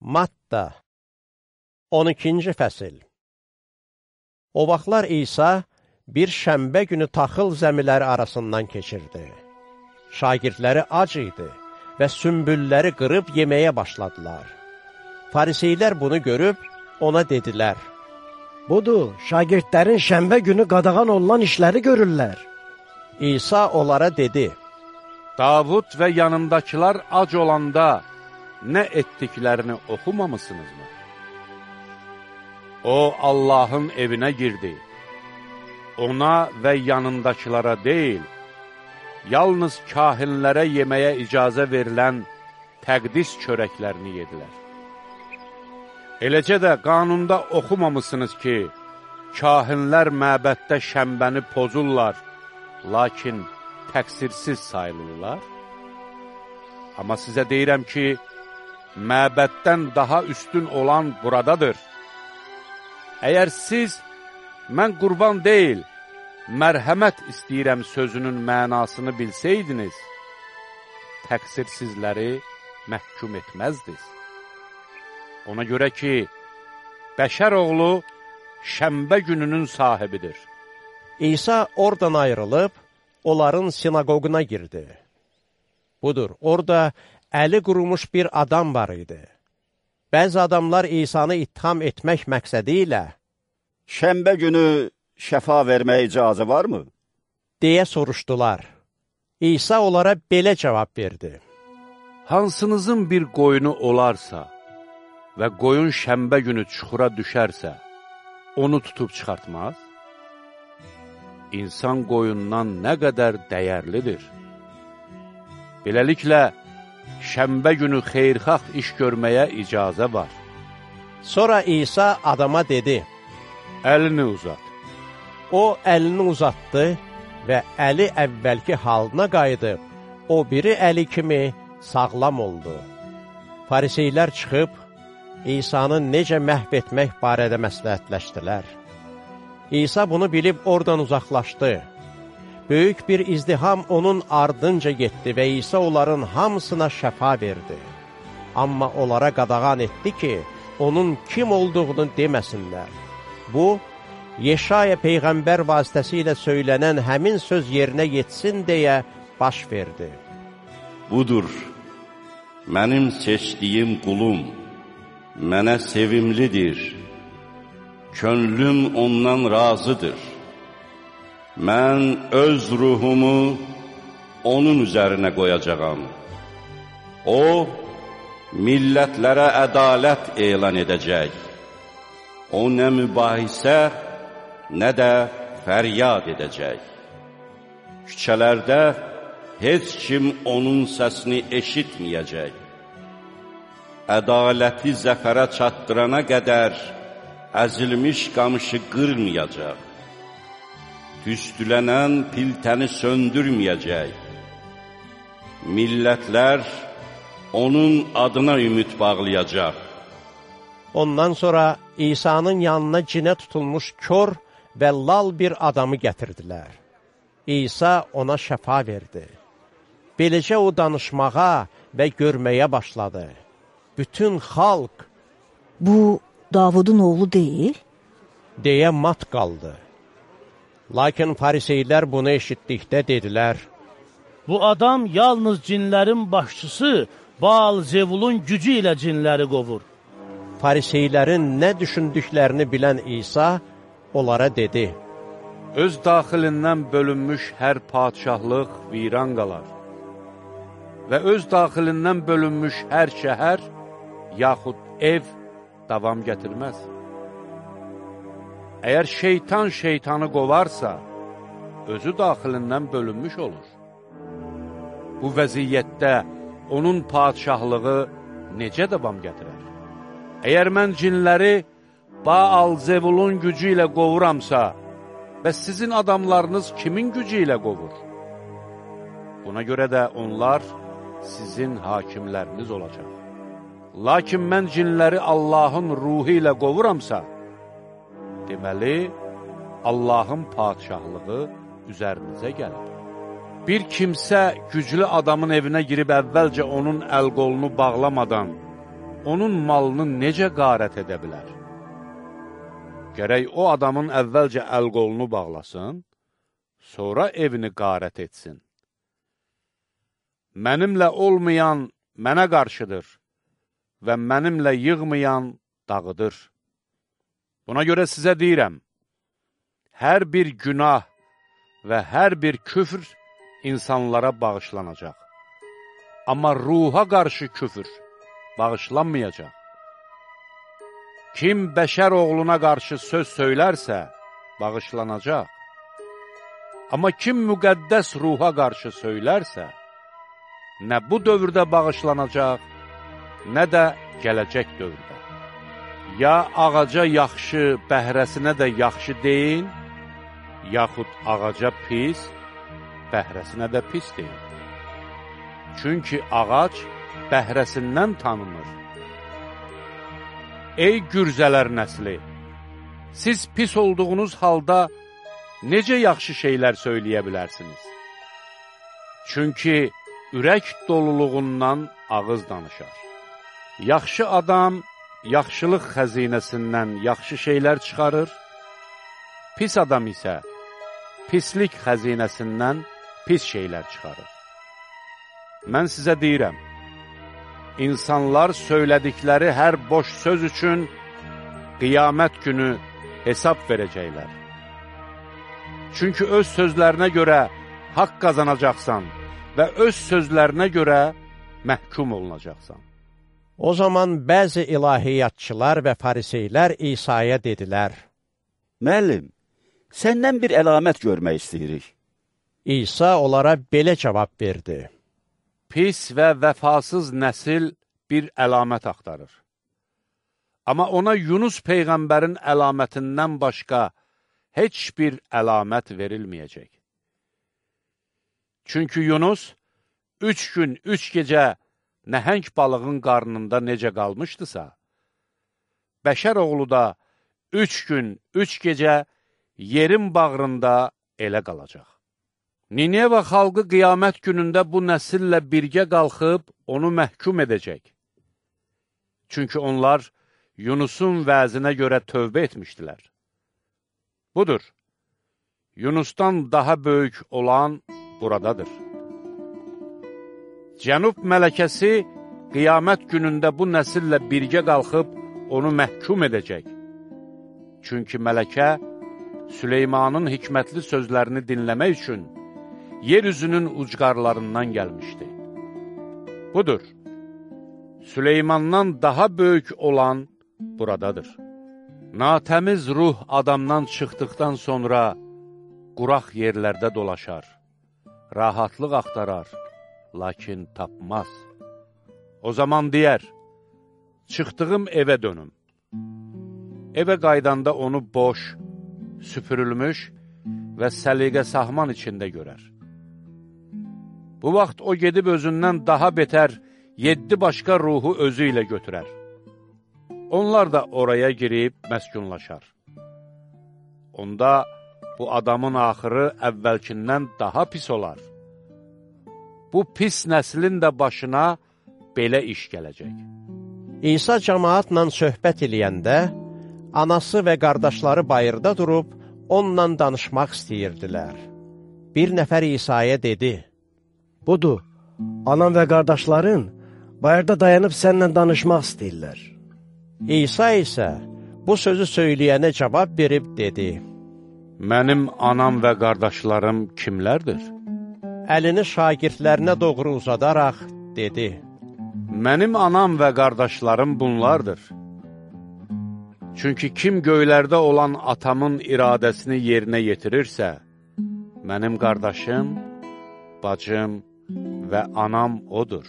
Matta 12-ci fəsil O vaxtlar İsa bir şəmbə günü taxıl zəmiləri arasından keçirdi. Şagirdləri ac idi və sümbülləri qırıb yeməyə başladılar. Fariseylər bunu görüb ona dedilər, Budur, şagirdlərin şəmbə günü qadağan olunan işləri görürlər. İsa onlara dedi, Davud və yanındakılar ac olanda nə etdiklərini oxumamısınızmı? O, Allahın evinə girdi. Ona və yanındakılara deyil, yalnız kahinlərə yeməyə icazə verilən təqdis çörəklərini yedilər. Eləcə də qanunda oxumamısınız ki, kahinlər məbəddə şəmbəni pozurlar, lakin təqsirsiz sayılırlar. Amma sizə deyirəm ki, məbəddən daha üstün olan buradadır. Əgər siz, mən qurban deyil, mərhəmət istəyirəm sözünün mənasını bilsəydiniz, təqsirsizləri məhkum etməzdiniz. Ona görə ki, bəşər oğlu şəmbə gününün sahibidir. İsa oradan ayrılıb, onların sinagoguna girdi. Budur, orada əli qurumuş bir adam var idi. Bəzi adamlar İsanı ittiham etmək məqsədi ilə Şəmbə günü şəfa verməyə icazə varmı? deyə soruşdular. İsa onlara belə cavab verdi. Hansınızın bir qoyunu olarsa və qoyun şəmbə günü çuxura düşərsə, onu tutub çıxartmaz? İnsan qoyundan nə qədər dəyərlidir? Beləliklə, şəmbə günü xeyrxax iş görməyə icazə var. Sonra İsa adama dedi, Əlini uzat. o əlini uzatdı və əli əvvəlki halına qayıdıb, o biri əli kimi sağlam oldu. Fariseylər çıxıb, İsanı necə məhv etmək barədə məsləhətləşdilər. İsa bunu bilib oradan uzaqlaşdı. Böyük bir izdiham onun ardınca getdi və İsa onların hamısına şəfa verdi. Amma onlara qadağan etdi ki, onun kim olduğunu deməsinlər. Bu, Yeşaya Peyğəmbər vasitəsilə söylənən həmin söz yerinə yetsin deyə baş verdi. Budur, mənim seçdiyim qulum, mənə sevimlidir, könlüm ondan razıdır. Mən öz ruhumu onun üzərinə qoyacağam. O, millətlərə ədalət elan edəcək. O, nə mübahisə, nə də fəryad edəcək. Küçələrdə heç kim onun səsini eşitməyəcək. Ədaləti zəfərə çatdırana qədər əzilmiş qamışı qırmayacaq. Tüstülənən piltəni söndürməyəcək. Millətlər onun adına ümid bağlayacaq. Ondan sonra İsa'nın yanına cinə tutulmuş kör və lal bir adamı gətirdilər. İsa ona şəfa verdi. Beləcə o danışmağa və görməyə başladı. Bütün xalq Bu Davudun oğlu deyil? deyə mat qaldı. Lakin fariseylər bunu eşitdikdə dedilər, Bu adam yalnız cinlərin başçısı Baal Zevulun gücü ilə cinləri qovur. fariseylərin nə düşündüklərini bilən İsa onlara dedi, Öz daxilindən bölünmüş hər padişahlıq viran qalar və öz daxilindən bölünmüş hər şəhər yaxud ev davam gətirməz. Əgər şeytan şeytanı qovarsa, özü daxilindən bölünmüş olur. Bu vəziyyətdə onun padişahlığı necə davam gətirər? Əgər mən cinləri Baal Zevulun gücü ilə qovuramsa, bəs sizin adamlarınız kimin gücü ilə qovur? Buna görə də onlar sizin hakimləriniz olacaq. Lakin mən cinləri Allahın ruhu ilə qovuramsa, deməli, Allahın padişahlığı üzərinizə gəlir. Bir kimsə güclü adamın evinə girib əvvəlcə onun əl-qolunu bağlamadan onun malını necə qarət edə bilər? Gərək o adamın əvvəlcə əl-qolunu bağlasın, sonra evini qarət etsin. Mənimlə olmayan mənə qarşıdır və mənimlə yığmayan dağıdır. Buna görə sizə deyirəm, hər bir günah və hər bir küfr insanlara bağışlanacaq. Amma ruha qarşı küfr bağışlanmayacaq. Kim bəşər oğluna qarşı söz söylərsə, bağışlanacaq. Amma kim müqəddəs ruha qarşı söylərsə, nə bu dövrdə bağışlanacaq, nə də gələcək dövrdə. Ya ağaca yaxşı, bəhrəsinə də yaxşı deyin, yaxud ağaca pis, bəhrəsinə də pis deyin. Çünki ağac bəhrəsindən tanınır. Ey gürzələr nəsli! Siz pis olduğunuz halda necə yaxşı şeylər söyləyə bilərsiniz? Çünki ürək doluluğundan ağız danışar. Yaxşı adam yaxşılıq xəzinəsindən yaxşı şeylər çıxarır, pis adam isə pislik xəzinəsindən pis şeylər çıxarır. Mən sizə deyirəm, insanlar söylədikləri hər boş söz üçün qiyamət günü hesab verəcəklər. Çünki öz sözlərinə görə haqq qazanacaqsan və öz sözlərinə görə məhkum olunacaqsan. O zaman bəzi ilahiyyatçılar və fariseylər İsa'ya dedilər, Müəllim, səndən bir əlamət görmək istəyirik. İsa onlara belə cavab verdi. Pis və vəfasız nəsil bir əlamət axtarır. Amma ona Yunus Peyğəmbərin əlamətindən başqa heç bir əlamət verilməyəcək. Çünki Yunus üç gün, üç gecə nəhəng balığın qarnında necə qalmışdısa, bəşər oğlu da üç gün, üç gecə yerin bağrında elə qalacaq. Nineva xalqı qiyamət günündə bu nəsillə birgə qalxıb onu məhkum edəcək. Çünki onlar Yunusun vəzinə görə tövbə etmişdilər. Budur, Yunusdan daha böyük olan buradadır. Cənub mələkəsi qiyamət günündə bu nəsillə birgə qalxıb onu məhkum edəcək. Çünki mələkə Süleymanın hikmətli sözlərini dinləmək üçün yer üzünün ucqarlarından gəlmişdi. Budur, Süleymandan daha böyük olan buradadır. Natəmiz ruh adamdan çıxdıqdan sonra quraq yerlərdə dolaşar, rahatlıq axtarar, lakin tapmaz. O zaman deyər, çıxdığım evə dönüm. Evə qaydanda onu boş, süpürülmüş və səliqə sahman içində görər. Bu vaxt o gedib özündən daha betər, yeddi başqa ruhu özü ilə götürər. Onlar da oraya girib məskunlaşar. Onda bu adamın axırı əvvəlkindən daha pis olar. Bu pis nəslin də başına belə iş gələcək. İsa cəmaatla söhbət eləyəndə, anası və qardaşları bayırda durub, onunla danışmaq istəyirdilər. Bir nəfər İsa'ya dedi, Budur, anan və qardaşların bayırda dayanıb səninlə danışmaq istəyirlər. İsa isə bu sözü söyləyənə cavab verib dedi, Mənim anam və qardaşlarım kimlərdir? Əlini şagirdlərinə doğru uzadaraq dedi, Mənim anam və qardaşlarım bunlardır. Çünki kim göylərdə olan atamın iradəsini yerinə yetirirsə, mənim qardaşım, bacım və anam odur.